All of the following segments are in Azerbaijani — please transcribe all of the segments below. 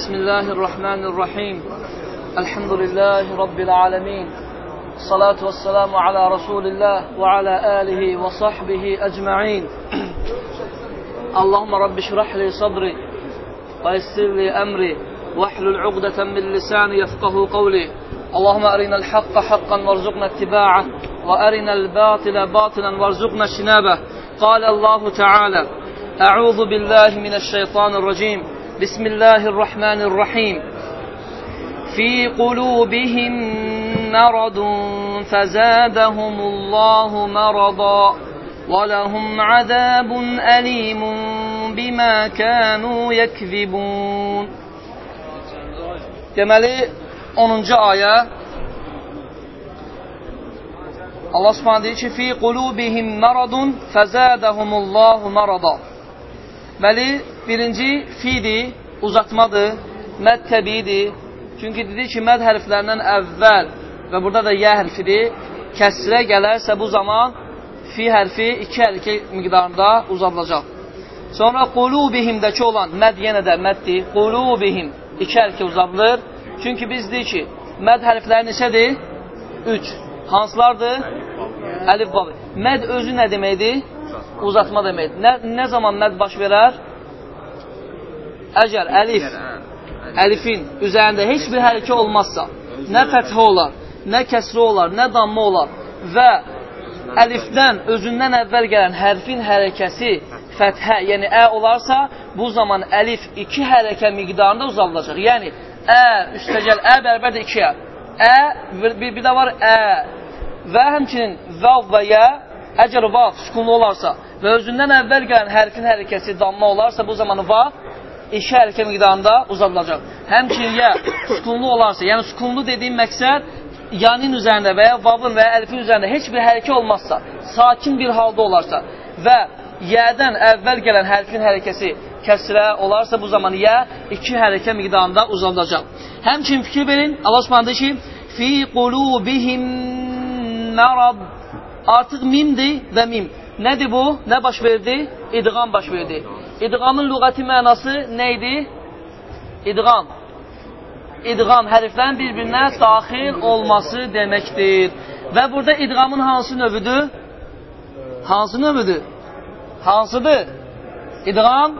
بسم الله الرحمن الرحيم. الحمد لله رب العالمين. الصلاة والسلام على رسول الله وعلى آله وصحبه أجمعين. اللهم رب اشرح لي صدري ويسر لي أمري واحلل عقدة من لساني يفقه قولي. اللهم أرنا الحق حقا وارزقنا اتباعه وأرنا الباطل باطلا وارزقنا اجتنابه. قال الله تعالى أعوذ بالله من الشيطان الرجيم. بسم الله الرحمن الرحيم في قلوبهم مرض فزادهم الله مرضا ولهم عذاب أليم بما كانوا يكذبون Deməli 10-cu ayə Allah Subhanahu deyir ki, fi qulubihim maradun fazadahumullahu marada. Deməli birinci fidir, uzatmadır, məd təbiidir. Çünki dedi ki, məd hərflərindən əvvəl və burada da yə hərfidir. Kəsrə gələrsə bu zaman fi hərfi iki hərfi miqdarında uzadılacaq. Sonra qulubihimdəki olan məd yenə də məddir. Qulubihim iki hərfi uzadılır. Çünki biz deyik ki, məd hərfləri neçədir? Üç. Hansılardır? Əlif, babı. Məd özü nə deməkdir? Uzatma deməkdir. Nə, nə zaman məd baş verər? Əgər əlif, əlifin üzərində heç bir hərəkə olmazsa, nə fəthə olar, nə kəsri olar, nə damma olar və əlifdən özündən əvvəl gələn hərfin hərəkəsi fəthə, yəni ə olarsa, bu zaman əlif iki hərəkə miqdarında uzaldılacaq. Yəni, ə, üstəgəl, ə bərabərdir ikiyə. Ə, bir, bir də var ə və həmçinin vav və yə, əgər vav sükunlu olarsa və özündən əvvəl gələn hərfin hərəkəsi damma olarsa, bu zaman vav iki hərəkə miqdarında uzadılacaq. Həmçinin yə sükunlu olarsa, yəni sükunlu dediyim məqsəd yanin üzərində və ya vavın və ya əlifin üzərində heç bir hərəkə olmazsa, sakin bir halda olarsa və yədən əvvəl gələn hərfin hərəkəsi kəsrə olarsa, bu zaman yə iki hərəkə miqdarında uzadılacaq. Həmçinin fikir verin, Allah Subhanahu ki, fi qulubihim marad artıq mimdir və mim. Nədir bu? Nə baş verdi? İdğam baş verdi. İdğamın lüğəti mənası nə idi? İdğam. İdğam hərflərin bir-birinə daxil olması deməkdir. Və burada idğamın hansı növüdür? Hansı növüdür? Hansıdır? İdğam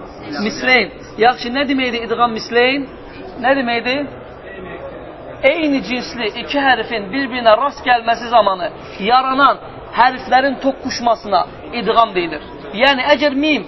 misleyn. Yaxşı, nə deməkdir idğam misleyn? Nə deməkdir? Eyni cinsli iki hərfin bir-birinə rast gəlməsi zamanı yaranan hərflərin toqquşmasına idğam deyilir. Yəni, əgər mim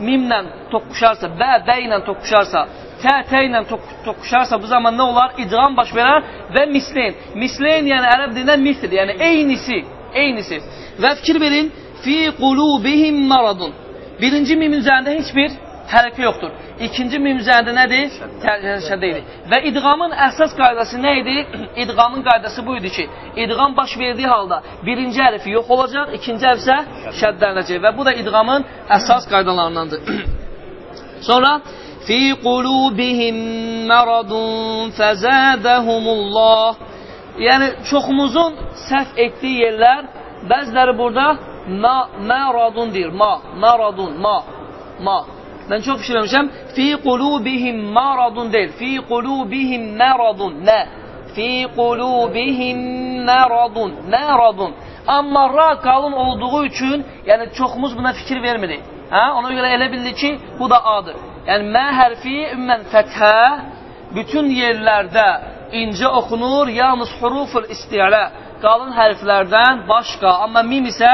mimlə toqquşarsa, bə, bə ilə toqquşarsa, tə, tə ilə toqquşarsa, bu zaman nə olar? İdğam baş verər və misleyn. Misleyn, yəni ərəb dilindən misl, yəni eynisi, eynisi. Və fikir verin, fi qulubihim maradun. Birinci mim üzərində heç bir hərəkə yoxdur. İkinci mim üzərində nədir? Şəddəydir. Və idğamın əsas qaydası nə idi? İdğamın qaydası bu idi ki, idğam baş verdiyi halda birinci hərfi yox olacaq, ikinci hərf isə şəddələnəcək. Və bu da idğamın əsas qaydalarındandır. Sonra fi qulubihim maradun fazadahumullah. Yəni çoxumuzun səhv etdiyi yerlər bəziləri burada ma maradun deyir. Ma, maradun, ma, ma. Mən çox fikirləmişəm. Fi qulubihim maradun deyil. Fi qulubihim maradun. Nə? Fi qulubihim maradun. Maradun. Amma ra qalın olduğu üçün, yəni çoxumuz buna fikir vermirik. Hə? Ona görə elə bildik ki, bu da adır. Yəni mə hərfi ümumən fəthə bütün yerlərdə incə oxunur, yalnız huruful isti'lə qalın hərflərdən başqa, amma mim isə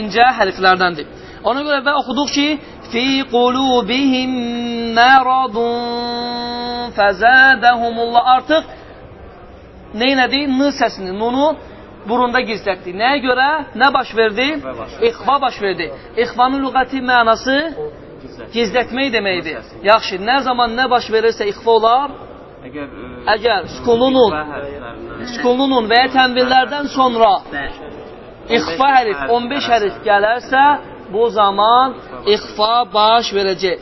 incə hərflərdəndir. Ona görə və oxuduq ki, fi qulubihim maradun fazadahumullah artıq neynədi? N səsini, nunu burunda gizlətdi. Nəyə görə? Nə baş verdi? İxva baş verdi. İxvanın lüğəti mənası gizlətmək deməkdir. Yaxşı, nə zaman nə baş verirsə ixva olar? Əgər, ə, əgər sükununun, sükununun və ya tənvillərdən sonra ixfa hərif, 15 hərif gələrsə, bu zaman ixfa baş verəcək.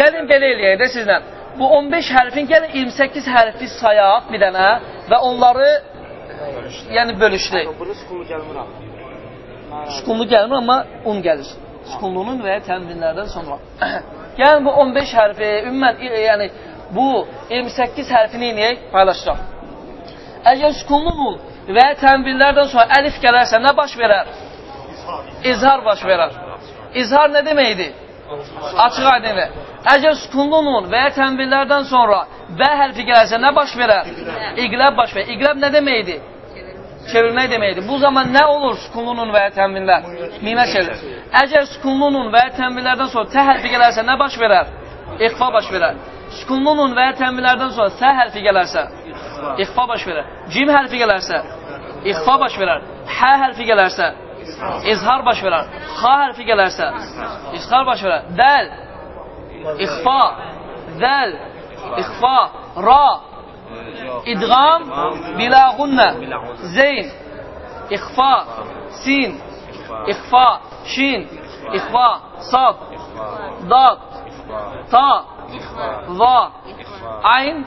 Gəlin belə eləyək də sizlə. Bu 15 hərfin gəlin 28 hərfi sayaq bir dənə və onları yəni bölüşdürək. Bunu sükunlu gəlmir ha. Sükunlu gəlmir, amma un gəlir. Sükunlunun və tənvinlərdən sonra. gəlin bu 15 hərfi ümumən yəni bu 28 hərfini inəyək, paylaşacaq. Əgər sükunlu nun və tənvillərdən sonra əlif gələrsə nə baş verər? İzhar baş verər. İzhar nə deməkdir? Açıq aydındır. Əgər sükunlu nun və ya tənvillərdən sonra bə hərfi gələrsə nə baş verər? İqləb baş verər. İqləb nə deməkdir? Çevirmək deməkdir. Bu zaman nə olur sükunlu nun və ya tənvillər? Mimə çevirir. Əgər sükunlu nun və ya tənvillərdən sonra tə hərfi gələrsə nə baş verər? İxfa baş verər. Sükunlu nun və ya tənvillərdən sonra sə hərfi gələrsə, ixfa baş verər. Cim hərfi gələrsə, ixfa baş verər. Hə hərfi gələrsə, izhar baş verər. Xa hərfi gələrsə, izhar baş verər. Dəl, ixfa, dəl, ixfa, ra, idğam, biləğunnə, zeyn, ixfa, sin, ixfa, şin, ixfa, sad, dad, ta, va, ayn,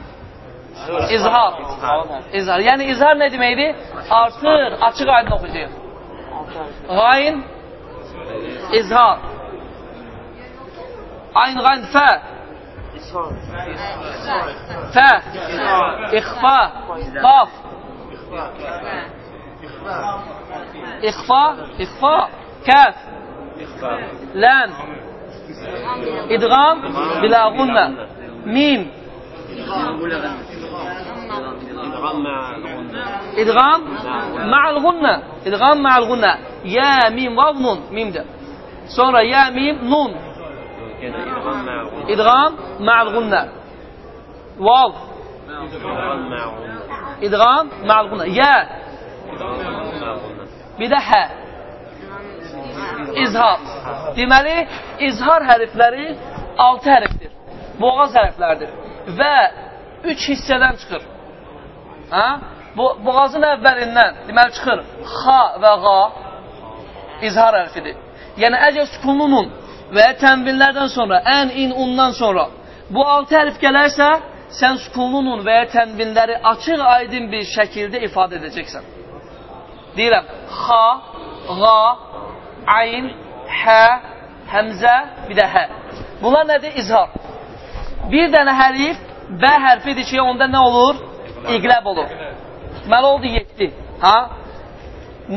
izhar. İzhar. Yəni izhar nə deməkdir? Artır, açıq aydın oxuyacaq. Qayn, izhar. Ayn, qayn, fə. Fə. İxfa. Qaf. İxfa. İxfa. Kəf. Ləm. İdğam. Biləğunnə. Mim. İdğam ma'al gunna. İdğam ma'al gunna. Ya mim vav nun mimdə. Sonra ya mim nun. İdğam ma'al gunna. Vav. İdğam ma'al gunna. Ya. Bir də hə. İzhar. Deməli, izhar hərfləri 6 hərfdir. Boğaz hərflərdir. Və 3 hissədən çıxır. Hə? Bu, boğazın əvvəlindən deməli çıxır xa və qa izhar hərfidir. Yəni əgər sükununun və tənvinlərdən sonra, ən, in, undan sonra bu altı hərf gələrsə, sən sükununun və ya tənvinləri açıq aydın bir şəkildə ifadə edəcəksən. Deyirəm, xa, qa, ayn, hə, həmzə, bir də hə. Bunlar nədir? İzhar. Bir dənə hərif bə hərfidir ki, onda nə olur? İqləb olur. Deməli oldu 7. Ha?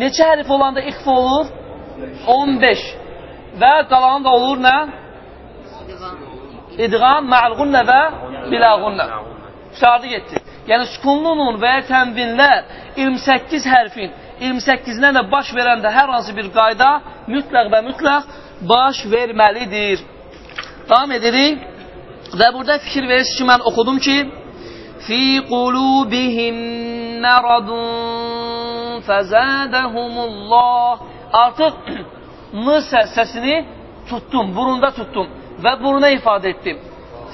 Neçə hərf olanda ixfa olur? 15. Və qalanı da olur nə? İdğam, mə'l-gunnə və biləğunnə. Qusardı getdi. Yəni sükunlu nun və ya tənvinlər 28 hərfin 28-dən də baş verəndə hər hansı bir qayda mütləq və mütləq baş verməlidir. Davam edirik. Və burada fikir verirsiniz ki, mən oxudum ki, fi qulubihim məradun fəzədəhumullah Artıq n səsini tutdum, burunda tutdum və buruna ifadə etdim.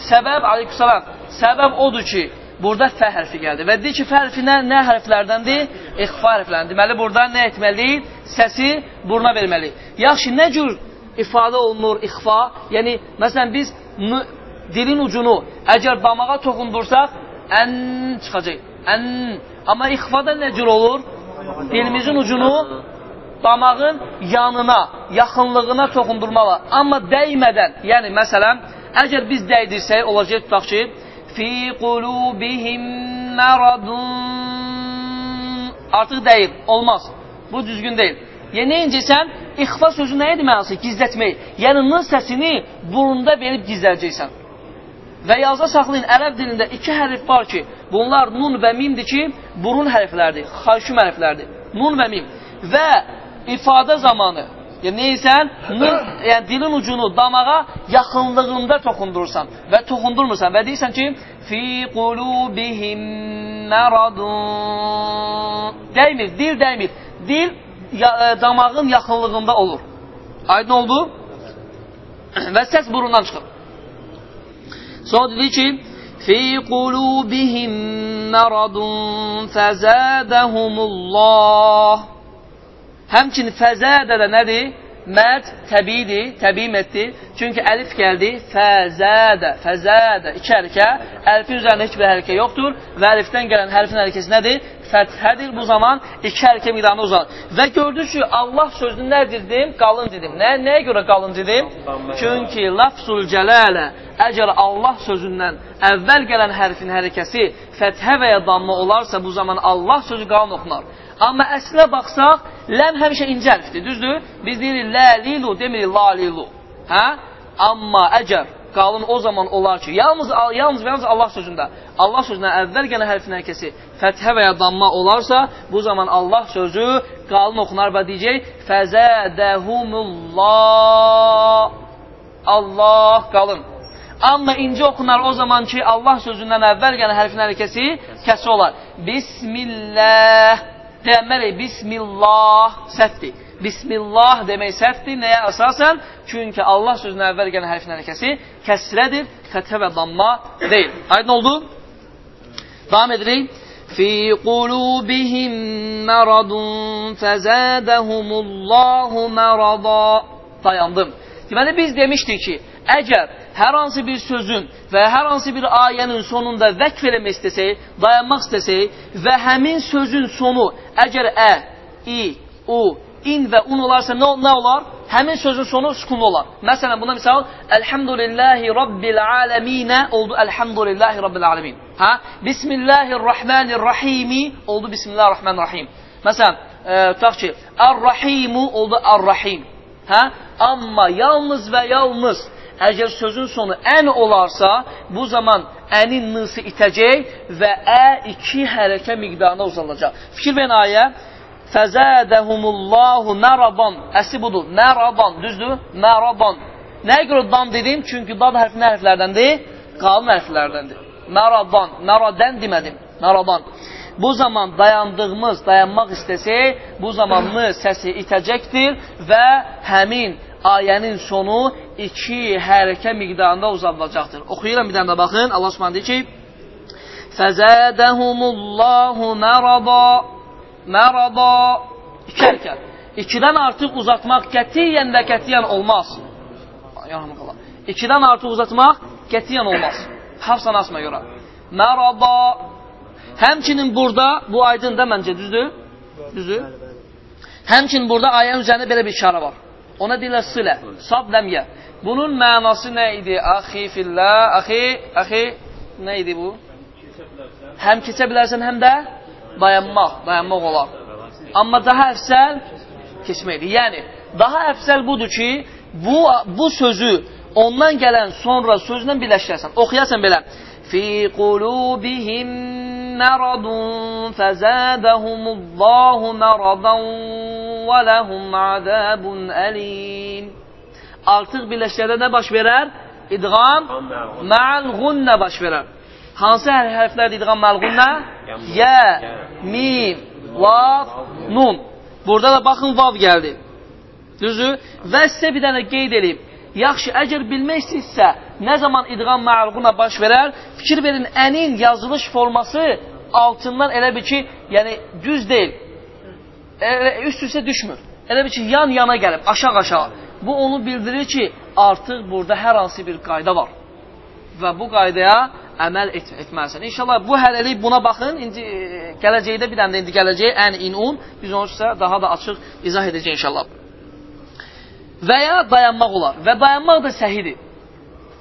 Səbəb, aleyhissalam, səbəb odur ki, burada fə hərfi gəldi. Və deyir ki, fə hərfi nə, nə hərflərdəndir? İxfa hərflərindən. Deməli, burada nə etməliyik? Səsi buruna verməliyik. Yaxşı, nə cür ifadə olunur ixfa? Yəni, məsələn, biz dilin ucunu əgər damağa toxundursaq, ən çıxacaq. Ən. Amma ixfada nə cür olur? Dilimizin ucunu damağın yanına, yaxınlığına toxundurmalı. Amma dəymədən, yəni məsələn, əgər biz dəydirsək, olacaq tutaq ki, fi qulubihim maradun artıq deyil, olmaz. Bu düzgün deyil. Yəni, neyincə sən ixfa sözü nə idi mənası? Gizlətmək. Yəni, nın səsini burunda verib gizləyəcəksən. Və yazda saxlayın, ərəb dilində iki hərf var ki, bunlar nun və mimdir ki, burun hərflərdir, xaşüm hərflərdir. Nun və mim. Və ifadə zamanı, yəni neysən, nun, yəni dilin ucunu damağa yaxınlığında toxundurursan və toxundurmursan və deyirsən ki, fi qulubihim məradun. Dəymir, dil dəymir. Dil ya, e, damağın yaxınlığında olur. Aydın oldu? və səs burundan çıxır. Sonra dedi ki, fi qulubihim maradun fəzədəhumullah. Həmçin fəzədə də nədir? məd təbiidir, təbii məddir. Çünki əlif gəldi, fəzədə, fəzədə, iki hərəkə. Əlifin üzərində heç bir hərəkə yoxdur və əlifdən gələn hərfin hərəkəsi nədir? Fəthədir. Bu zaman iki hərəkə miqdarında uzanır. Və gördük ki, Allah sözünü nə dedim? Qalın dedim. Nə, nəyə görə qalın dedim? Çünki lafzul cələlə, əgər Allah sözündən əvvəl gələn hərfin hərəkəsi fəthə və ya damma olarsa, bu zaman Allah sözü qalın oxunar. Amma əslə baxsaq, ləm həmişə incə hərfdir, düzdür? Biz deyirik ləlilu, demirik lalilu. Hə? Amma əgər qalın o zaman olar ki, yalnız, yalnız və yalnız Allah sözündə, Allah sözündən əvvəl gələn hərfin hərəkəsi fəthə və ya damma olarsa, bu zaman Allah sözü qalın oxunar və deyəcək, fəzədəhumullah Allah qalın. Amma incə oxunar o zaman ki, Allah sözündən əvvəl gələn hərfin hərəkəsi kəsi olar. Bismillah Deyənməli, Bismillah səhvdir. Bismillah demək səhvdir. Nəyə əsasən? Çünki Allah sözünə əvvəl gələn hərfin hərəkəsi kəsrədir, fəthə və damma deyil. Aydın oldu? Davam edirik. Fi qulubihim məradun fəzədəhumullahu mərada. Dayandım. Deməli, biz demişdik ki, əgər hər hansı bir sözün və hər hansı bir ayənin sonunda vəqf eləmək istəsək, dayanmaq istəsək və həmin sözün sonu əgər ə, i, u, in və un olarsa nə, nə olar? Həmin sözün sonu sükunlu olar. Məsələn, buna misal, Elhamdülillahi Rabbil aləminə oldu Elhamdülillahi Rabbil aləmin. Hə? Bismillahirrahmanirrahimi oldu Bismillahirrahmanirrahim. Məsələn, e, tutaq ki, Ar-Rahimu oldu Ar-Rahim. Hə? Amma yalnız və yalnız əgər sözün sonu ən olarsa, bu zaman ənin nısı itəcək və ə iki hərəkə miqdarına uzanacaq. Fikir verin ayə. Fəzədəhumullahu məradan. Əsli budur. Məradan. Düzdür? Məradan. Nəyə görə dan dedim? Çünki dad hərfi nə hərflərdəndir? Qalın hərflərdəndir. Məradan. Məradən demədim. Məradan. Bu zaman dayandığımız, dayanmaq istəsək, bu zaman mı səsi itəcəkdir və həmin ayənin sonu iki hərəkə miqdarında uzadılacaqdır. Oxuyuram bir dənə də baxın. Allah Subhanahu deyir ki: "Fəzədəhumullahu mərada" Mərada iki hərəkət. İkidən artıq uzatmaq qətiyyən və qətiyyən olmaz. Yarhamqala. İkidən artıq uzatmaq qətiyyən olmaz. Hafsan asma görə. Mərada Həmçinin burada, bu aydın da məncə, düzdür? Düzdür? Həmçinin burada ayənin üzərində belə bir işarə var. Ona deyirlər silə, sad ləmyə. Bunun mənası nə idi? Axi fillə, axi, axi, nə idi bu? Həm keçə bilərsən, həm də dayanmaq, dayanmaq olar. Amma daha əfsəl keçməkdir. Yəni, daha əfsəl budur ki, bu, bu sözü ondan gələn sonra sözlə birləşdirəsən. Oxuyasan belə. Fi qulubihim məradun fəzədəhumullahu məradan və ləhum azabun əlim. Artıq birləşdirədə nə baş verər? İdğam mə'al gunnə baş verər. Hansı hər hərflər idğam məlğunnə? Yə, mim, vav, nun. Burada da baxın vav gəldi. Düzü? Və sizə bir dənə qeyd edeyim. Yaxşı, əgər bilmək istəyirsə, nə zaman idğam məlğuna baş verər, fikir verin, ənin yazılış forması altından elə bir ki, yəni düz deyil. Üst-üstə düşmür. Elə bir ki, yan-yana gəlib, aşağı-aşağı. Bu onu bildirir ki, artıq burada hər hansı bir qayda var. Və bu qaydaya əməl et etməlisən. İnşallah bu hələlik buna baxın. İndi e, gələcəkdə bir dənə də indi gələcək ən inun. Biz onu sizə daha da açıq izah edəcəyik inşallah. Və ya dayanmaq olar. Və dayanmaq da səhidir.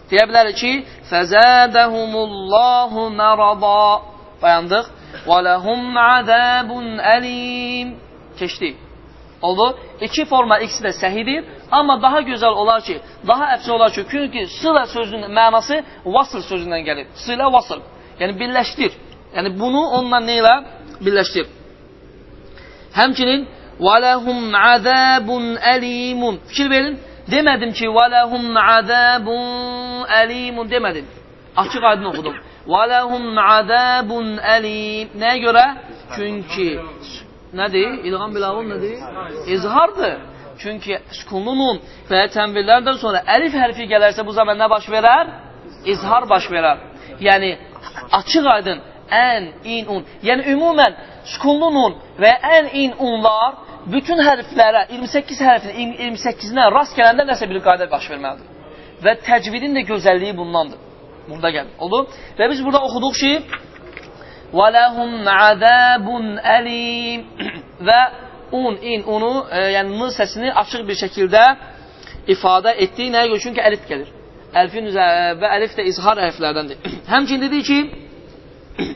Deyə bilərik ki, fəzədəhumullahu mərada. Dayandıq. Və ləhum azabun əlim. Keçdik. Oldu. İki forma ikisi də səhidir. Amma daha gözəl olar ki, daha əfsə olar ki, çünki sılə sözünün mənası vasıl sözündən gəlir. Sılə vasıl. Yəni birləşdir. Yəni bunu onunla nə ilə birləşdir. Həmçinin وَلَهُمْ عَذَابٌ أَلِيمٌ Fikir verin. Demədim ki, وَلَهُمْ عَذَابٌ أَلِيمٌ demədim. Açıq aydın oxudum. وَلَهُمْ عَذَابٌ أَلِيمٌ Nəyə görə? Çünki nədir? İlğam bilavun nədir? İzhardır. Çünki sükunlu nun və tənvirlərdən sonra əlif hərfi gələrsə bu zaman nə baş verər? İzhar baş verər. Yəni, açıq aydın, ən, in, un. Yəni, ümumən, sukunlu nun və ən, in, unlar bütün hərflərə, 28 hərfin 28-nə rast gələndə nəsə bir qayda baş verməlidir. Və təcvidin də gözəlliyi bundandır. Burada gəlir. Oldu? Və biz burada oxuduq ki, وَلَهُمْ عَذَابٌ əlim və un, in, unu, e, yəni n səsini açıq bir şəkildə ifadə etdiyi nəyə görə? Çünki əlif gəlir. Əlfin üzərində və əlif də izhar hərflərdəndir. Həmçin dedi ki,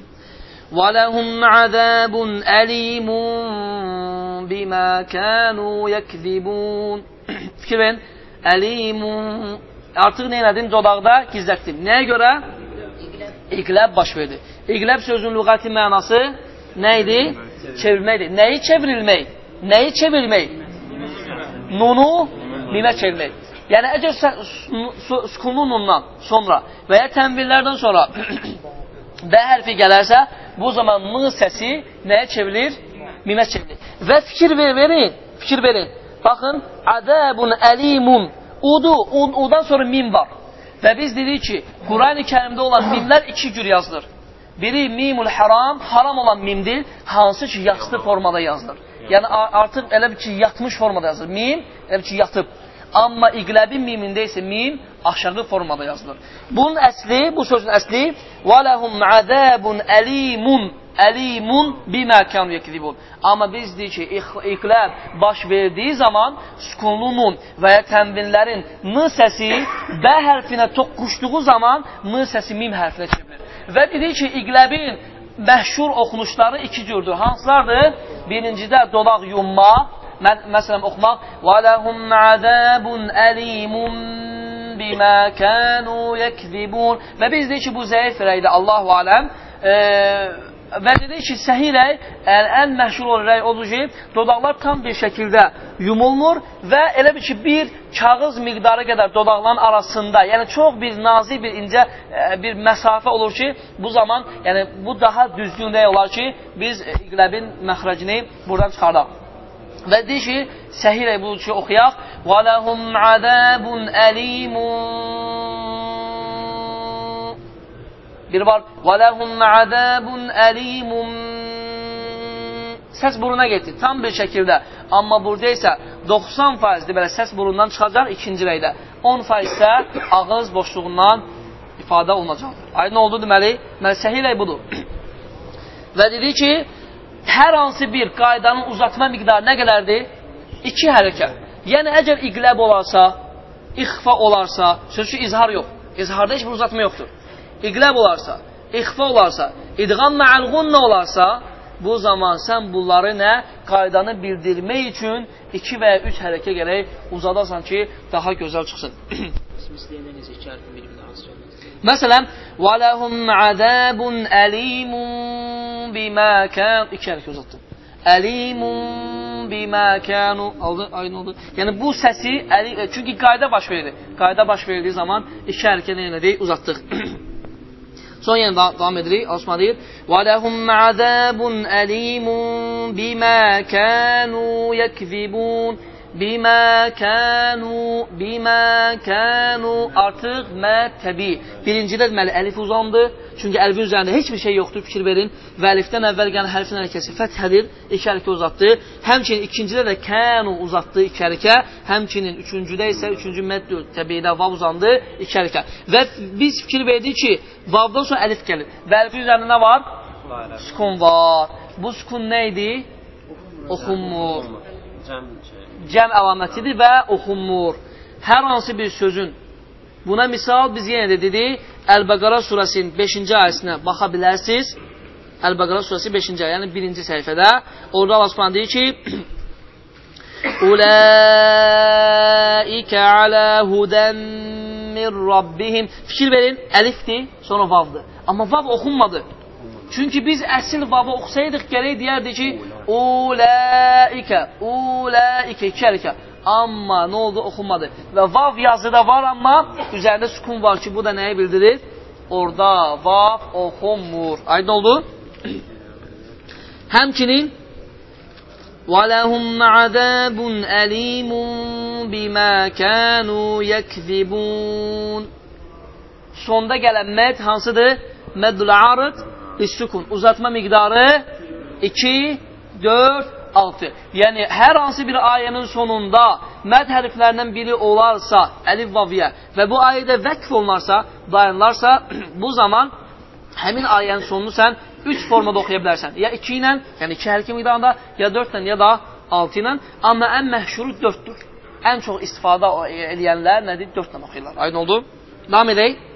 وَلَهُمْ عَذَابٌ أَلِيمٌ بِمَا كَانُوا يَكْذِبُونَ Fikir verin. Əlimun. Artıq nə elədim? Dodaqda gizlətdim. Nəyə görə? İqləb baş verdi. İqləb sözün lüğəti mənası nə idi? Çevirməkdir. Nəyi çevrilmək? Nəyi çevirmək? Nunu mimə çevirmək. Yəni, əgər sukunlu nundan sonra və ya tənvillərdən sonra bə hərfi gələrsə, bu zaman m səsi nəyə çevrilir? Mimə çevrilir. Və fikir ver, verin, fikir verin. Baxın, ədəbun əlimun. Udu, un, udan sonra mim var. Və biz dedik ki, Qurani kərimdə olan mimlər iki cür yazılır. Biri mimul haram, haram olan mimdir, hansı ki yastı formada yazılır. Yəni artıq elə bir ki yatmış formada yazılır. Mim elə bir ki yatıb. Amma iqləbin mimində isə mim aşağı formada yazılır. Bunun əsli, bu sözün əsli və lehum azabun alimun əlimun bimə kanu yekzibun. Amma biz deyik ki, iqləb baş verdiği zaman sukunlumun və ya tənvinlərin n səsi b hərfinə toqquşduğu zaman n səsi mim hərfinə çevrilir. Və dedik ki, iqləbin məşhur oxunuşları iki cürdür. Hansılardır? Birincidə dolaq yumma, mə məsələn oxumaq Və ləhum əzəbun əlimun bimə kənu yəkzibun Və biz deyik ki, bu zəif rəydə Allahu aləm e, və dedik ki, səhi rəy, ən, ən məşhur olan rəy odur ki, dodaqlar tam bir şəkildə yumulmur və elə bir ki, bir kağız miqdarı qədər dodaqların arasında, yəni çox bir nazik, bir incə e, bir məsafə olur ki, bu zaman, yəni bu daha düzgün rəy olar ki, biz iqləbin məxrəcini buradan çıxardaq. Və deyir ki, səhirə bu ki, oxuyaq. وَلَهُمْ عَذَابٌ أَلِيمٌ Bir var. وَلَهُمْ عَذَابٌ أَلِيمٌ Səs buruna getdi, tam bir şəkildə. Amma burada isə 90%dir belə səs burundan çıxacaq ikinci rəydə. 10% isə ağız boşluğundan ifadə olunacaqdır. Aydın oldu deməli, deməli səhih rəy budur. Və dedi ki, hər hansı bir qaydanın uzatma miqdarı nə qədərdir? İki hərəkət. Yəni, əgər iqləb olarsa, ixfa olarsa, sözü izhar yox. İzharda heç bir uzatma yoxdur. İqləb olarsa, ixfa olarsa, idğam mə'əlğunna olarsa, bu zaman sən bunları nə? Qaydanı bildirmək üçün iki və ya üç hərəkə gələk uzadasan ki, daha gözəl çıxsın. Məsələn, وَلَهُمْ عَذَابٌ أَلِيمٌ بِمَا كَانُ İki hərəkə uzatdım. Əlimun bimə kənu aldı, aynı oldu. Yəni bu səsi əli, çünki qayda baş verir. Qayda baş verdiyi zaman iki hərəkə nə elədik? Uzatdıq. Son yenə davam edirik. Osman deyir: "Və lehum azabun alimun bima kanu yekzibun." Bimə kənu, bimə kənu artıq məttəbi. Birincidə deməli əlif uzandı. Çünki əlifin üzərində heç bir şey yoxdur, fikir verin. Və əlifdən əvvəl gələn hərfin hərəkəsi fəthədir, iki hərəkə uzatdı. Həmçinin ikincidə də kənu uzatdı, iki hərəkə. Həmçinin üçüncüdə isə üçüncü məddü təbiidə vav uzandı, iki hərəkə. Və biz fikir verdik ki, vavdan sonra əlif gəlir. Və əlifin üzərində nə var? Sukun var. Bu sukun nə idi? Oxunmur. Cəm əlamətidir və oxunmur. Hər hansı bir sözün Buna misal biz yenə də dedik, Əl-Bəqara surəsinin 5-ci ayəsinə baxa bilərsiniz. Əl-Bəqara surəsi 5-ci ayə, yəni 1-ci səhifədə. Orada Allah Subhanahu deyir ki: Ulaikə alə hudən min rabbihim. Fikir verin, əlifdir, sonra vavdır. Amma vav oxunmadı. Çünki biz əsil vavı oxusaydıq, gərək deyərdi ki, Ulaikə, ulaikə, iki hərəkə. Amma nə oldu? Oxunmadı. Və vav yazıda var, amma üzərində sukun var ki, bu da nəyi bildirir? Orada vav oxunmur. Aydın oldu? Həmçinin وَلَهُمْ عَذَابٌ أَلِيمٌ بِمَا كَانُوا يَكْذِبُونَ Sonda gələn məd hansıdır? Məddül arıd lissukun. Uzatma miqdarı 2, 4, 6. Yəni, hər hansı bir ayənin sonunda məd hərflərindən biri olarsa, əlif vaviyə və bu ayədə vəqf olunarsa, dayanlarsa, bu zaman həmin ayənin sonunu sən 3 formada oxuya bilərsən. Ya 2 ilə, yəni 2 hərfi miqdarında, ya 4 ilə, ya da 6 ilə. Amma ən məhşuru 4-dür. Ən çox istifadə edənlər nədir? 4 ilə oxuyurlar. Aydın oldu? Davam edək.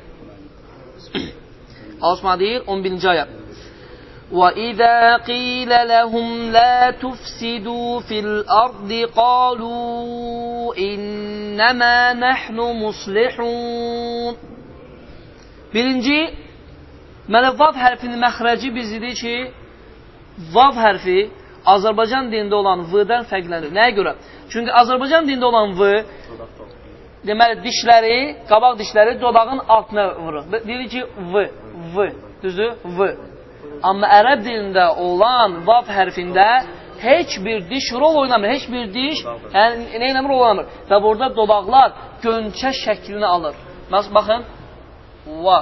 Osman deyir, 11-ci ayə. وَإِذَا قِيلَ لَهُمْ لَا تُفْسِدُوا فِي الْأَرْضِ قَالُوا إِنَّمَا نَحْنُ مُصْلِحُونَ Birinci, deməli, vav hərfinin məxrəci bizdir ki, vav hərfi Azərbaycan dində olan v-dən fərqlənir. Nəyə görə? Çünki Azərbaycan dində olan v, deməli, dişləri, qabaq dişləri dodağın altına vurur. Deyir ki, v, v, düzdür? V. Amma ərəb dilində olan vav hərfində heç bir diş rol oynamır, heç bir diş yəni, nə ilə rol oynamır. Və burada dodaqlar gönçə şəklini alır. Baxın, va,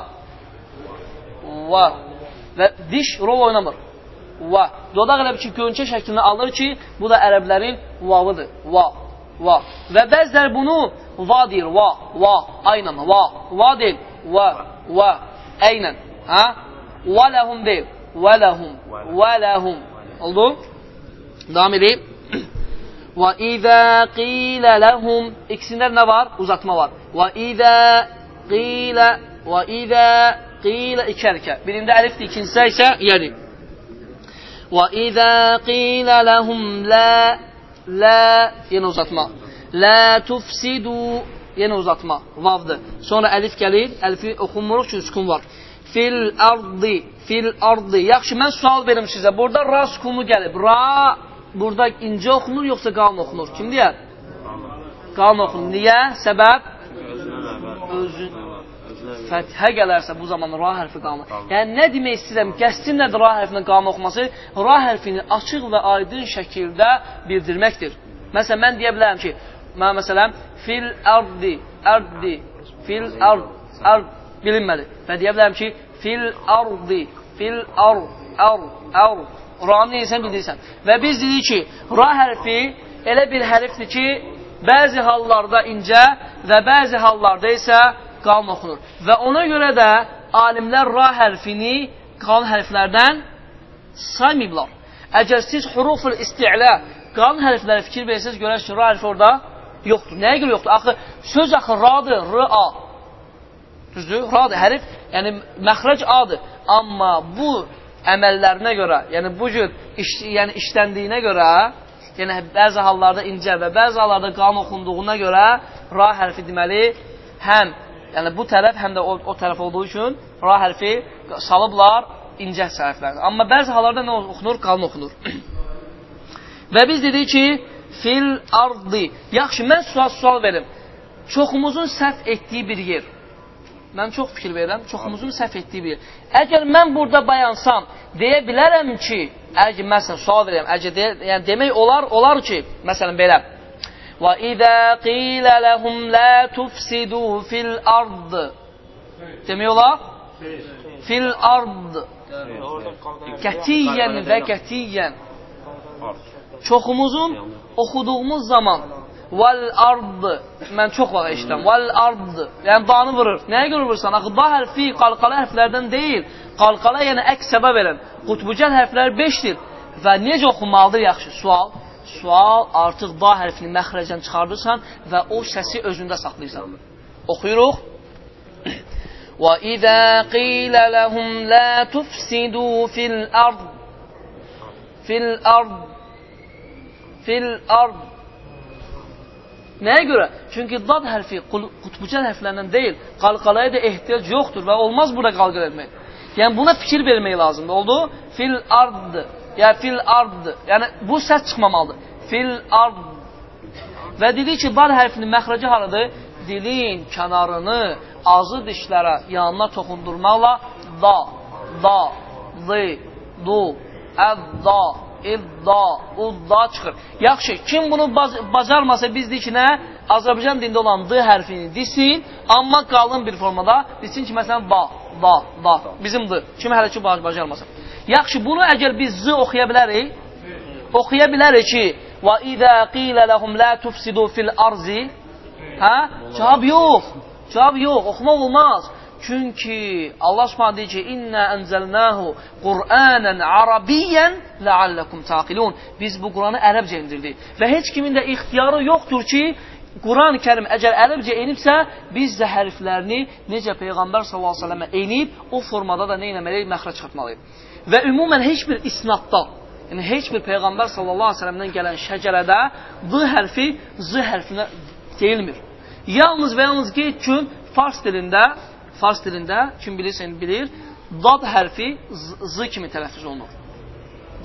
va və diş rol oynamır. Va. Dodaq elə ki, gönçə şəklini alır ki, bu da ərəblərin vavıdır. Va, va. Və bəzilər bunu va deyir, va, va, aynən, va, va deyil, va, va, əynən. Ha? Və ləhum deyil. Və ləhum. Və ləhum. Oldu? Davam edeyim. Və izə qilə ləhum. İkisində nə var? Uzatma var. Və izə qilə və izə qilə iki hərəkə. Birində əlifdir, ikincisi isə yəni. Və izə qilə ləhum lə lə yenə uzatma. Lə tufsidu yenə uzatma. Vavdır. Sonra əlif gəlir. Əlifi oxunmuruq çünki sukun var. Fil ardı, fil ardı. Yaxşı, mən sual verim sizə. Burada ra sukunu gəlib. Ra burada incə oxunur, yoxsa qalın oxunur? Kim deyər? Qalın oxunur. Niyə? Səbəb? Özün. Fəthə gələrsə bu zaman ra hərfi qalmır. Yəni, nə demək istəyirəm? Qəsdim nədir ra hərfinin qalma oxuması? Ra hərfini açıq və aydın şəkildə bildirməkdir. Məsələn, mən deyə bilərəm ki, mən məsələn, fil ardi, ardi, fil ard, ard, bilinmədi. Və deyə bilərəm ki, fil ardi, fil ar, ar, ar. Ra'nı neysən bildirsən. Və biz dedik ki, ra hərfi elə bir hərfdir ki, bəzi hallarda incə və bəzi hallarda isə qalın oxunur. Və ona görə də alimlər ra hərfini qalın hərflərdən saymayıblar. Əgər siz huruful isti'lə qalın hərflərə fikir verirsiniz, görərsiniz ki, ra hərfi orada yoxdur. Nəyə görə yoxdur? Axı, söz axı radır, r-a. Düzdür? Radır, hərif, yəni məxrəc adır. Amma bu əməllərinə görə, yəni bu cür iş, yəni işləndiyinə görə, yəni bəzi hallarda incə və bəzi hallarda qan oxunduğuna görə ra hərfi deməli həm yəni bu tərəf həm də o, o tərəf olduğu üçün ra hərfi salıblar incə hərflərdə. Amma bəzi hallarda nə oxunur? Qalın oxunur. və biz dedik ki, fil ardi. Yaxşı, mən sual, sual verim. Çoxumuzun səhv etdiyi bir yer. Mən çox fikir verirəm, çoxumuzun səhv etdiyi bir. Əgər mən burada bayansam, deyə bilərəm ki, əgər məsələn sual verirəm, əgər deyə, yəni demək olar, olar ki, məsələn belə. Və izə qilə ləhum la tufsidu fil ard. Demək olar? Fil ard. Qətiyyən və qətiyyən. Çoxumuzun oxuduğumuz zaman Vəl ard. Mən çox vaxt eşitirəm. Vəl ard. Yəni danı vurur. Nəyə görə vurursan? Axı da hərfi qalqala hərflərdən deyil. Qalqala yəni əks səbəb verən. Qutbucəl hərflər 5-dir. Və necə oxunmalıdır yaxşı? Sual Sual artıq da hərfini məxrəcdən çıxardırsan və o səsi özündə saxlayırsan. Oxuyuruq. وَإِذَا قِيلَ لَهُمْ لَا تُفْسِدُوا فِي الْأَرْضِ فِي الْأَرْضِ فِي الْأَرْضِ Nəyə görə? Çünki dad hərfi qutbucəl hərflərindən deyil, qalqalaya da ehtiyac yoxdur və olmaz burada qalqal etmək. Yəni buna fikir vermək lazımdır. Oldu? Fil ard. Yəni fil ard. Yəni bu səs çıxmamalıdır. Fil ard. Və dedik ki, dad hərfinin məxrəci halıdır? Dilin kənarını azı dişlərə yanına toxundurmaqla da, da, zi, du, əd-da, idda, udda çıxır. Yaxşı, kim bunu bacarmasa biz deyik ki, nə? Azərbaycan dində olan D hərfini desin, amma qalın bir formada desin ki, məsələn, ba. da, da. Bizimdir. Kim hələ ki bacarmasın. Yaxşı, bunu əgər biz z oxuya bilərik, oxuya bilərik ki, və idə qilə ləhum lə tufsidu fil arzi, hə? Cavab yox. Cavab yox, oxumaq olmaz. Çünki Allah Subhanahu deyir ki: "İnna enzelnahu Qur'anan Arabiyyan la'allakum taqilun." Biz bu Qur'anı ərəbcə indirdik və heç kimin də ixtiyarı yoxdur ki, Quran-Kərim əgər ərəbcə enibsə, biz də hərflərini necə Peyğəmbər sallallahu əleyhi və səlləmə enib, o formada da nə etməliyik? Məxrəc çıxartmalıyıq. Və ümumən heç bir isnadda, yəni heç bir Peyğəmbər sallallahu əleyhi və səlləmdən gələn şəcərədə d hərfi z hərfinə deyilmir. Yalnız və yalnız qeyd ki, fars dilində, fars dilində kim bilirsə bilir, dad hərfi z kimi tələffüz olunur.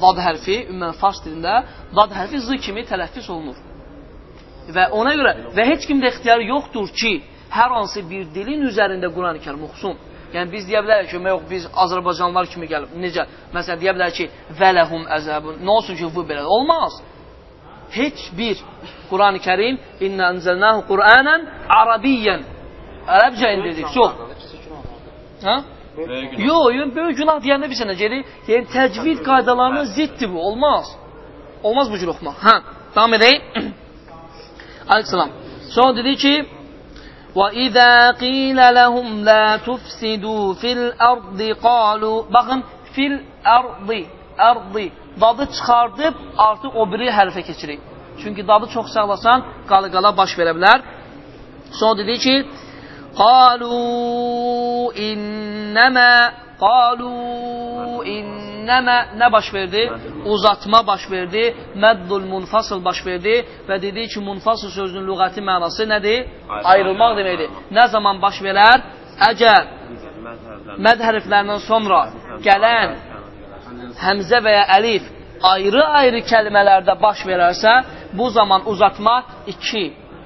Dad hərfi ümumən fars dilində dad hərfi z kimi tələffüz olunur. Və ona görə və heç kimdə ixtiyarı yoxdur ki, hər hansı bir dilin üzərində Quran-ı Kərim oxusun. Yəni biz deyə bilərik ki, yox biz Azərbaycanlılar kimi gəlib. Necə? Məsələn deyə bilərik ki, vələhum əzəbun. Nə olsun ki, bu belə olmaz. Heç bir Quran-ı Kərim inna enzelnahu Qur'anan Arabiyyan. Ərəbcə indirdik. Çox. Hə? Yox, yox, böyük günah deyəndə bir sənə gəlir. Yəni təcvid qaydalarına ziddir bu. Olmaz. Olmaz bu cür oxumaq. Hə, davam edək. Aleyhisselam. Sonra dedi ki, وَإِذَا قِيلَ لَهُمْ لَا تُفْسِدُوا فِي الْأَرْضِ قَالُوا Baxın, fil ardı, ardı. Dadı çıxardıb artıq o biri hərfə keçirik. Çünki dadı çox sağlasan, qalı-qala baş verə bilər. Sonra dedi ki, قَالُوا إِنَّمَا Qalu innəmə nə baş verdi? Uzatma baş verdi, məddul munfasıl baş verdi və dedi ki, munfasıl sözünün lüğəti mənası nədir? Ayrılmaq deməkdir. Nə zaman baş verər? Əgər məd hərflərindən sonra gələn həmzə və ya əlif ayrı-ayrı kəlmələrdə baş verərsə, bu zaman uzatma 2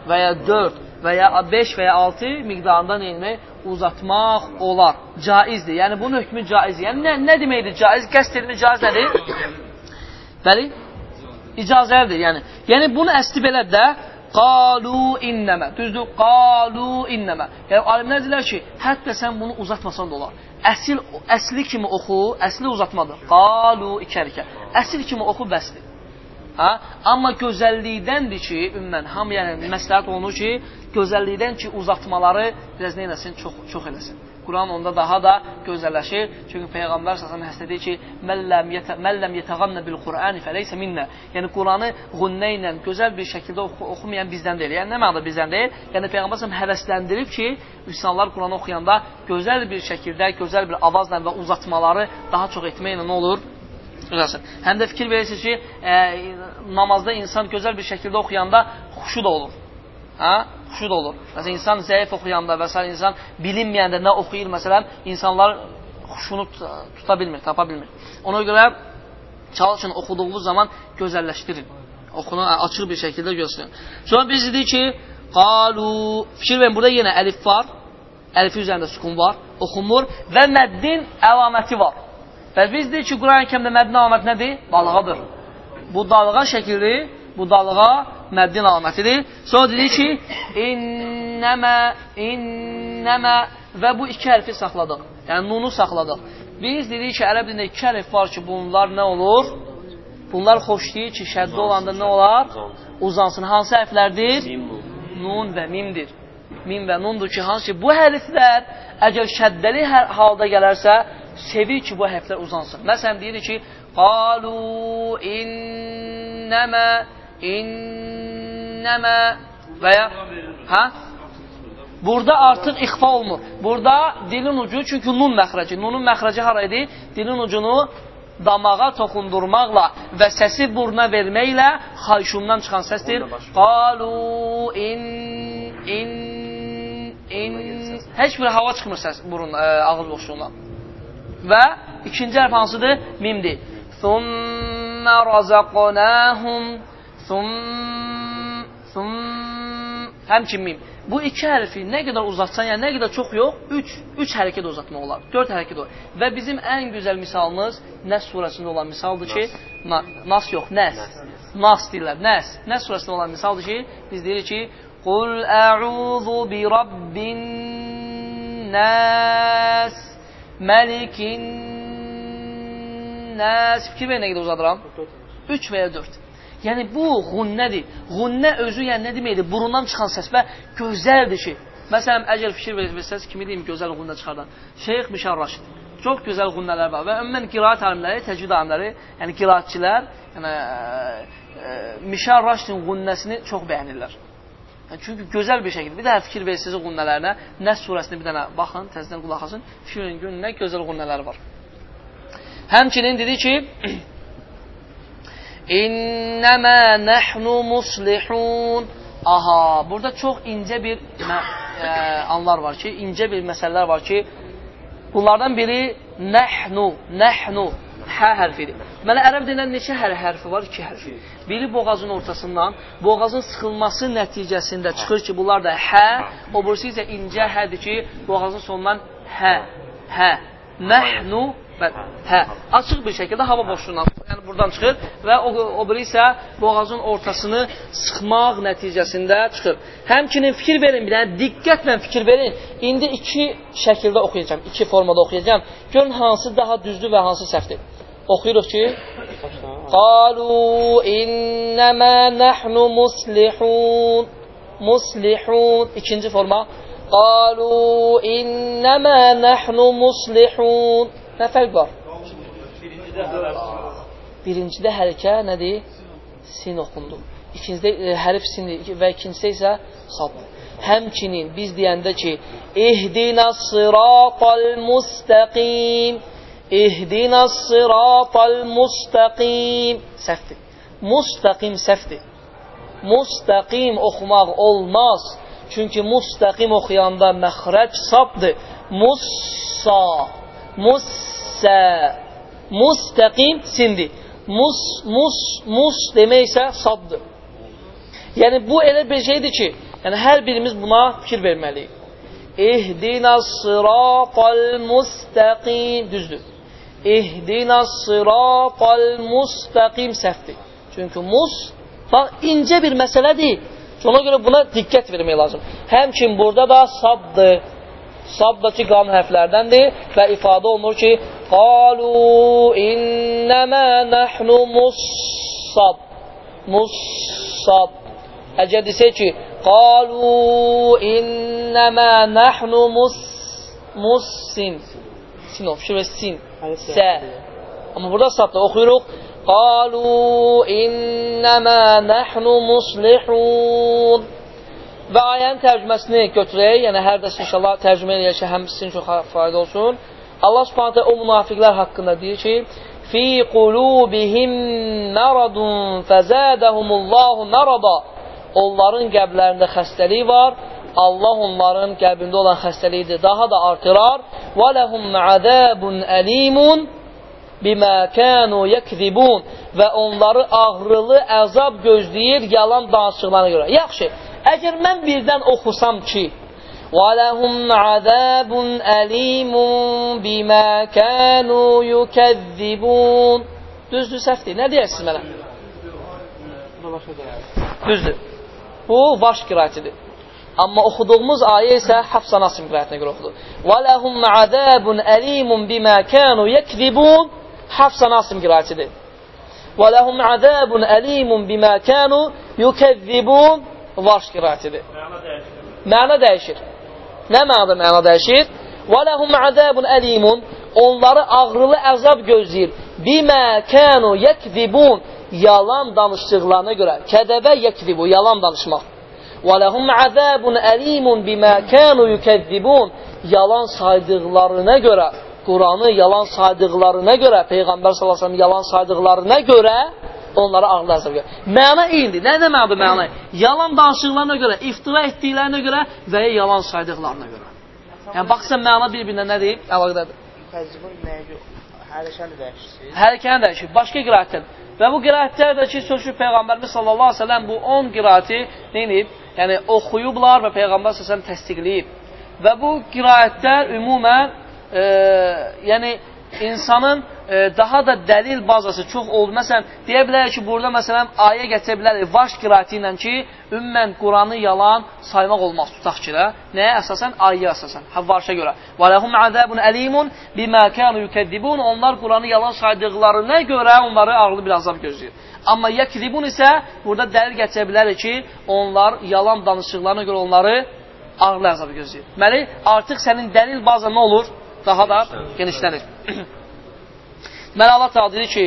və ya 4 və ya 5 və ya 6 miqdarında neyinmək? Uzatmaq olar. Caizdir. Yəni bunun hökmü caizdir. Yəni nə, nə deməkdir caiz? Qəsd elmi caiz nədir? Bəli? İcazəlidir. Yəni, yəni bunu əsli belə də qalu innəmə. Düzdür? Qalu innəmə. Yəni alimlər deyirlər ki, hətta sən bunu uzatmasan da olar. Əsil əsli kimi oxu, əsli uzatmadır. Qalu iki hərəkə. Əsil kimi oxu bəsdir. Ha? Amma gözəllikdəndir ki, ümumən hamı yəni məsləhət olunur ki, gözəllikdən ki, uzatmaları biraz nə eləsin, çox çox eləsin. Quran onda daha da gözəlləşir. Çünki Peyğəmbər səsəm həsdə deyir ki, məlləm yetəğannə bil Qur'ani fəleysə minnə. Yəni, Quranı qünnə ilə gözəl bir şəkildə oxu oxumayan bizdən deyil. Yəni, nə mənada bizdən deyil? Yəni, Peyğəmbər səsəm həvəsləndirib ki, insanlar Quranı oxuyanda gözəl bir şəkildə, gözəl bir avazla və uzatmaları daha çox etməklə nə olur? Gözəlsin. Həm də fikir verirsiniz ki, e, namazda insan gözəl bir şəkildə oxuyanda xuşu da olur. Hə? Xuşu da olur. Məsələn, insan zəif oxuyanda və s. insan bilinməyəndə nə oxuyur, məsələn, insanlar xuşunu tuta bilmir, tapa bilmir. Ona görə çalışın oxuduğunuz zaman gözəlləşdirin. Oxunu açıq bir şəkildə göstərin. Sonra biz dedik ki, qalu, fikir verin, burada yenə əlif var, əlifi üzərində sukun var, oxunmur və məddin əlaməti var. Və biz deyik ki, Quran-ı kəmdə məddin əlaməti nədir? Balıqadır. Bu dalğa şəkili, bu dalğa məddin əlamətidir. Sonra dedik ki, innəmə, innəmə və bu iki hərfi saxladıq. Yəni, nunu saxladıq. Biz dedik ki, ərəb dilində iki hərf var ki, bunlar nə olur? Bunlar xoş deyil ki, şəddə olanda nə olar? Uzansın. Hansı hərflərdir? Nun və mimdir. Mim və nundur ki, hansı bu hərflər əgər şəddəli halda gələrsə, sevir ki, bu hərflər uzansın. Məsələn, deyir ki, qalu innəmə innəmə və ya hə? Burada artıq ixfa olmur. Burada dilin ucu, çünki nun məxrəci. Nunun məxrəci hara idi? Dilin ucunu damağa toxundurmaqla və səsi buruna verməklə xayşumdan çıxan səsdir. Qalu in in in heç bir hava çıxmır səs burun ə, e, ağız boşluğundan. Və ikinci hərf hansıdır? Mimdir. Thumma razaqnahum thum thum həmçin mim. Bu iki hərfi nə qədər uzatsan, yəni nə qədər çox yox, 3 3 hərəkət uzatmaq olar. 4 hərəkət olar. Və bizim ən gözəl misalımız Nəs surəsində olan misaldır ki, na, Nas yox, Nəs. Nas deyirlər, Nəs. Nəs surəsində olan misaldır ki, biz deyirik ki, Qul ə'udhu bi rabbin nas Məlikin nəs. Fikir verin nə qədər uzadıram? 3 və ya 4. Yəni buğunnədir.Ğunnə özü yəni nə deməkdir? Burundan çıxan səs və gözəldir ki. Məsələn, əgər fikir versəz, kimi deyim gözəlğunnə çıxardan? Şeyx Mişar Raşid. Çox gözəl qünnələr var və ümumən qiraat alimləri, təcvid alimləri, yəni qiraatçılar, yəni ə, ə, Mişar Raşidin qünnəsini çox bəyənirlər. Çünki gözəl bir şəkildə. Bir daha fikir versiniz qünnələrinə. Nəs surəsində bir dənə baxın, təzədən qulaq asın. Fikrin gün nə gözəl qünnələr var. Həmçinin dedi ki, İnnəmə nəhnu muslihun. Aha, burada çox incə bir ə, anlar var ki, incə bir məsələlər var ki, Bunlardan biri nəhnu, nəhnu, hə hərfidir. Deməli, ərəb dilində neçə hər hərfi var? İki hərfi. Biri boğazın ortasından, boğazın sıxılması nəticəsində çıxır ki, bunlar da hə, o birisi isə incə hədir ki, boğazın sonundan hə, hə, nəhnu və hə, açıq bir şəkildə hava boşluğundan, yəni buradan çıxır və o, o biri isə boğazın ortasını sıxmaq nəticəsində çıxır. Həmçinin fikir verin, bir dənə diqqətlə fikir verin. İndi iki şəkildə oxuyacağam, iki formada oxuyacağam. Görün hansı daha düzdür və hansı səhvdir. Oxuyuruq ki, Qalu innəmə nəhnu muslihun muslihun ikinci forma Qalu innəmə nəhnu muslihun Nə fərq var? Birincidə hərəkə nədir? Sin oxundu. İkincidə e, hərf sindir və ikincisi isə sad. Həmçinin biz deyəndə ki, İhdinas sıratal mustaqim İhdinas sıratal mustaqim səhvdir. Mustaqim səhvdir. Mustaqim oxumaq olmaz. Çünki mustaqim oxuyanda məxrəc sabdır. Mussa, mussa sə mustəqim sindir. Mus, mus, mus demək isə saddır. Yəni, bu elə bir şeydir ki, yəni hər birimiz buna fikir verməliyik. İhdinas sıratal mustəqim düzdür. İhdinas sıratal mustəqim səhvdir. Çünki mus bax, incə bir məsələdir. Ona görə buna diqqət vermək lazım. Həmçin burada da saddır. Sad da ki, qan hərflərdəndir və ifadə olunur ki, Qalu innəmə nəhnu mussab. Mussab. Əgər desək ki, Qalu innəmə nəhnu mus, mussin. Sin o, fikir sin. Sə. Amma burada sabda oxuyuruq. Qalu innəmə nəhnu muslihun. Və ayənin tərcüməsini götürək, yəni hər dərs inşallah tərcümə eləyək ki, həm sizin üçün fayda olsun. Allah subhanətə o münafiqlər haqqında deyir ki, Fi qulubihim maradun fəzədəhumullahu marada Onların qəblərində xəstəlik var, Allah onların qəlbində olan xəstəliyi daha da artırar. Və ləhum azabun alimun bima kanu yakzibun və onları ağrılı əzab gözləyir yalan danışıqlarına görə. Yaxşı, əgər mən birdən oxusam ki, وَلَهُمْ عَذَابٌ أَلِيمٌ بِمَا كَانُوا يُكَذِّبُونَ Düzdür, səhvdir. Nə deyərsiniz mənə? Düzdür. Bu, vaş qirayətidir. Amma oxuduğumuz ayə isə Həfs Anasim qirayətinə görə oxudu. Və ləhum məzəbun əlimun bimə kənu yəkzibun Həfs Anasim qirayətidir. Və ləhum məzəbun əlimun bimə kənu yükəzzibun Varş qirayətidir. Məna dəyişir. Nə mənada məna dəyişir? Və ləhum məzəbun əlimun onları ağrılı əzab gözləyir. Bimə kənu yəkzibun yalan danışdıqlarına görə. Kədəbə yəkzibu yalan danışmaq. Ləhum azabun əlimun bimə kanu yukezzibun yalan saydıqlarına görə Quranı yalan saydıqlarına görə, Peyğəmbər əleyhi yalan saydıqlarına görə onlara ağlı əzab gəlir. Məna eynidir. Nə demək bu məna? Yalan danışıqlarına görə, iftira etdiklərinə görə və ya yalan saydıqlarına görə. Yəni baxsan məna bir-birinə nə deyib? Əlaqədədir. Təcrübə nəyə? Hərəkəni dəyişir. Hərəkəni dəyişir. Başqa qiraətdən. Və bu qiraətlər də ki, sözü Peyğəmbərimiz sallallahu əleyhi və səlləm bu 10 qiraəti nə edib? Yəni oxuyublar və Peyğəmbər səlləm təsdiqləyib. Və bu qiraətlər ümumən e, yəni insanın e, daha da dəlil bazası çox oldu. Məsələn, deyə bilərik ki, burada məsələn ayə gətirə bilərik vaş qirayəti ilə ki, ümmən Quranı yalan saymaq olmaz tutaq ki, də. Nəyə əsasən? Ayəyə əsasən, Havvarşa görə. Və ləhum azabun alimun bima kanu yukeddibun. Onlar Quranı yalan saydıqlarına görə onları ağırlı bir azab gözləyir. Amma yekzibun isə burada dəlil gətirə bilərik ki, onlar yalan danışıqlarına görə onları ağırlı əzabı gözləyir. Deməli, artıq sənin dəlil bazan nə olur? Daha da genişlənir. Deməli, Allah Teala dedi ki,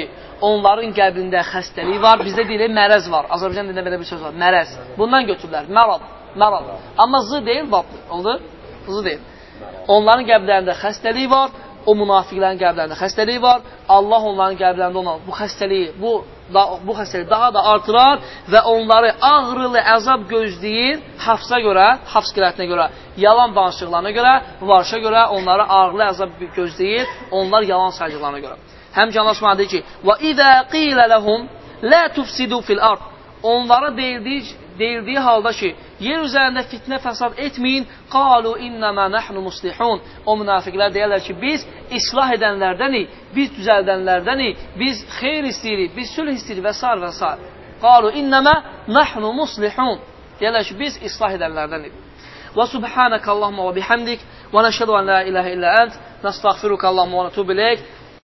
onların qəlbində xəstəlik var, bizdə deyilir mərəz var. Azərbaycan dilində belə bir söz var, mərəz. Bundan götürürlər, mərad, mərad. Amma zı deyil, vabdır, oldu? Zı deyil. Onların qəlblərində xəstəlik var, o münafiqlərin qəlblərində xəstəlik var. Allah onların qəlblərində olan bu xəstəliyi, bu bu xəstəliyi daha da artırar və onları ağrılı əzab gözləyir hafsa görə, hafs qirayətinə görə, yalan danışıqlarına görə, varşa görə onları ağrılı əzab gözləyir, onlar yalan saydıqlarına görə. Həmçə Allah Subhanahu deyir ki: "Və izə qilə ləhum la tufsidu fil ard." Onlara deyildiyi deyildiyi halda ki, yer üzərində fitnə fəsad etməyin, qalu innama nahnu muslihun. O münafiqlər deyirlər ki, biz islah edənlərdənik, biz düzəldənlərdənik, biz xeyir istəyirik, biz sülh istəyirik və sar və sar. Qalu innama nahnu muslihun. Deyirlər ki, biz islah edənlərdənik. Və subhanaka Allahumma və bihamdik və nəşhədu an la ilaha illa ent, nəstəğfiruka Allahumma və nətubu ileyk.